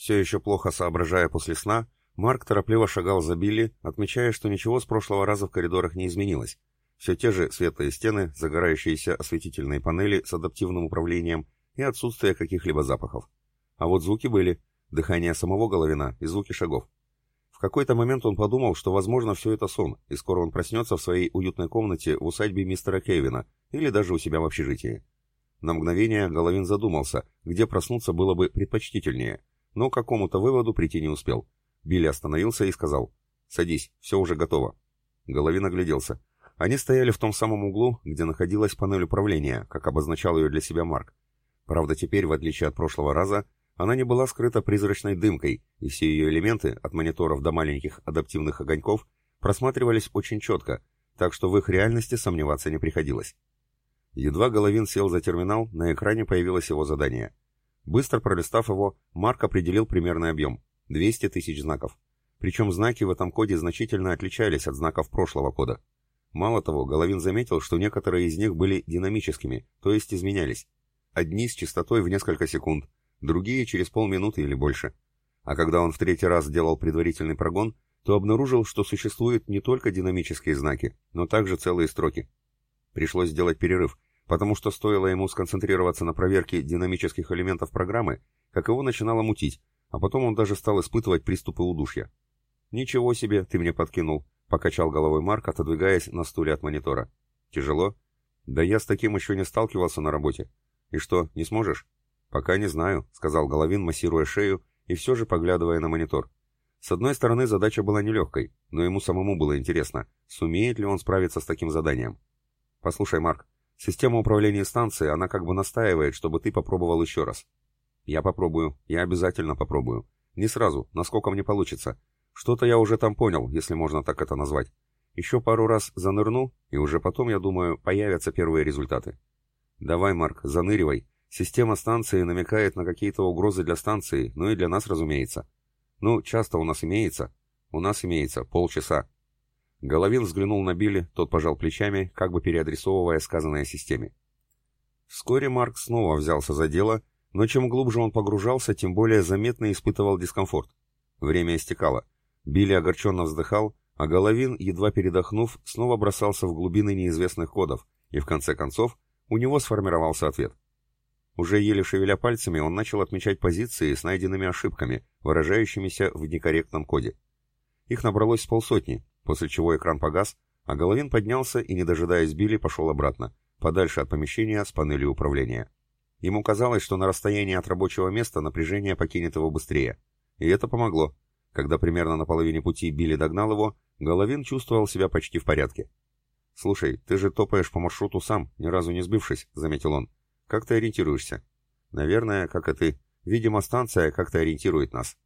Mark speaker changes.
Speaker 1: Все еще плохо соображая после сна, Марк торопливо шагал за Билли, отмечая, что ничего с прошлого раза в коридорах не изменилось. Все те же светлые стены, загорающиеся осветительные панели с адаптивным управлением и отсутствие каких-либо запахов. А вот звуки были, дыхание самого Головина и звуки шагов. В какой-то момент он подумал, что, возможно, все это сон, и скоро он проснется в своей уютной комнате в усадьбе мистера Кевина или даже у себя в общежитии. На мгновение Головин задумался, где проснуться было бы предпочтительнее, но к какому-то выводу прийти не успел. Билли остановился и сказал «Садись, все уже готово». Головин огляделся. Они стояли в том самом углу, где находилась панель управления, как обозначал ее для себя Марк. Правда, теперь, в отличие от прошлого раза, она не была скрыта призрачной дымкой, и все ее элементы, от мониторов до маленьких адаптивных огоньков, просматривались очень четко, так что в их реальности сомневаться не приходилось. Едва Головин сел за терминал, на экране появилось его задание. Быстро пролистав его, Марк определил примерный объем – 200 тысяч знаков. Причем знаки в этом коде значительно отличались от знаков прошлого кода. Мало того, Головин заметил, что некоторые из них были динамическими, то есть изменялись. Одни с частотой в несколько секунд, другие через полминуты или больше. А когда он в третий раз делал предварительный прогон, то обнаружил, что существуют не только динамические знаки, но также целые строки. Пришлось сделать перерыв, потому что стоило ему сконцентрироваться на проверке динамических элементов программы, как его начинало мутить, а потом он даже стал испытывать приступы удушья. «Ничего себе, ты мне подкинул», Покачал головой Марк, отодвигаясь на стуле от монитора. Тяжело? Да я с таким еще не сталкивался на работе. И что, не сможешь? Пока не знаю, сказал Головин, массируя шею и все же поглядывая на монитор. С одной стороны, задача была нелегкой, но ему самому было интересно, сумеет ли он справиться с таким заданием. Послушай, Марк, система управления станцией, она как бы настаивает, чтобы ты попробовал еще раз. Я попробую, я обязательно попробую. Не сразу, насколько мне получится. Что-то я уже там понял, если можно так это назвать. Еще пару раз занырну, и уже потом, я думаю, появятся первые результаты. Давай, Марк, заныривай. Система станции намекает на какие-то угрозы для станции, ну и для нас, разумеется. Ну, часто у нас имеется. У нас имеется полчаса. Головин взглянул на Билли, тот пожал плечами, как бы переадресовывая сказанное системе. Вскоре Марк снова взялся за дело, но чем глубже он погружался, тем более заметно испытывал дискомфорт. Время истекало. Билли огорченно вздыхал, а Головин, едва передохнув, снова бросался в глубины неизвестных кодов, и в конце концов у него сформировался ответ. Уже еле шевеля пальцами, он начал отмечать позиции с найденными ошибками, выражающимися в некорректном коде. Их набралось с полсотни, после чего экран погас, а Головин поднялся и, не дожидаясь Билли, пошел обратно, подальше от помещения с панелью управления. Ему казалось, что на расстоянии от рабочего места напряжение покинет его быстрее. И это помогло. Когда примерно на половине пути Билли догнал его, Головин чувствовал себя почти в порядке. «Слушай, ты же топаешь по маршруту сам, ни разу не сбившись», — заметил он. «Как ты ориентируешься?» «Наверное, как и ты. Видимо, станция как-то ориентирует нас».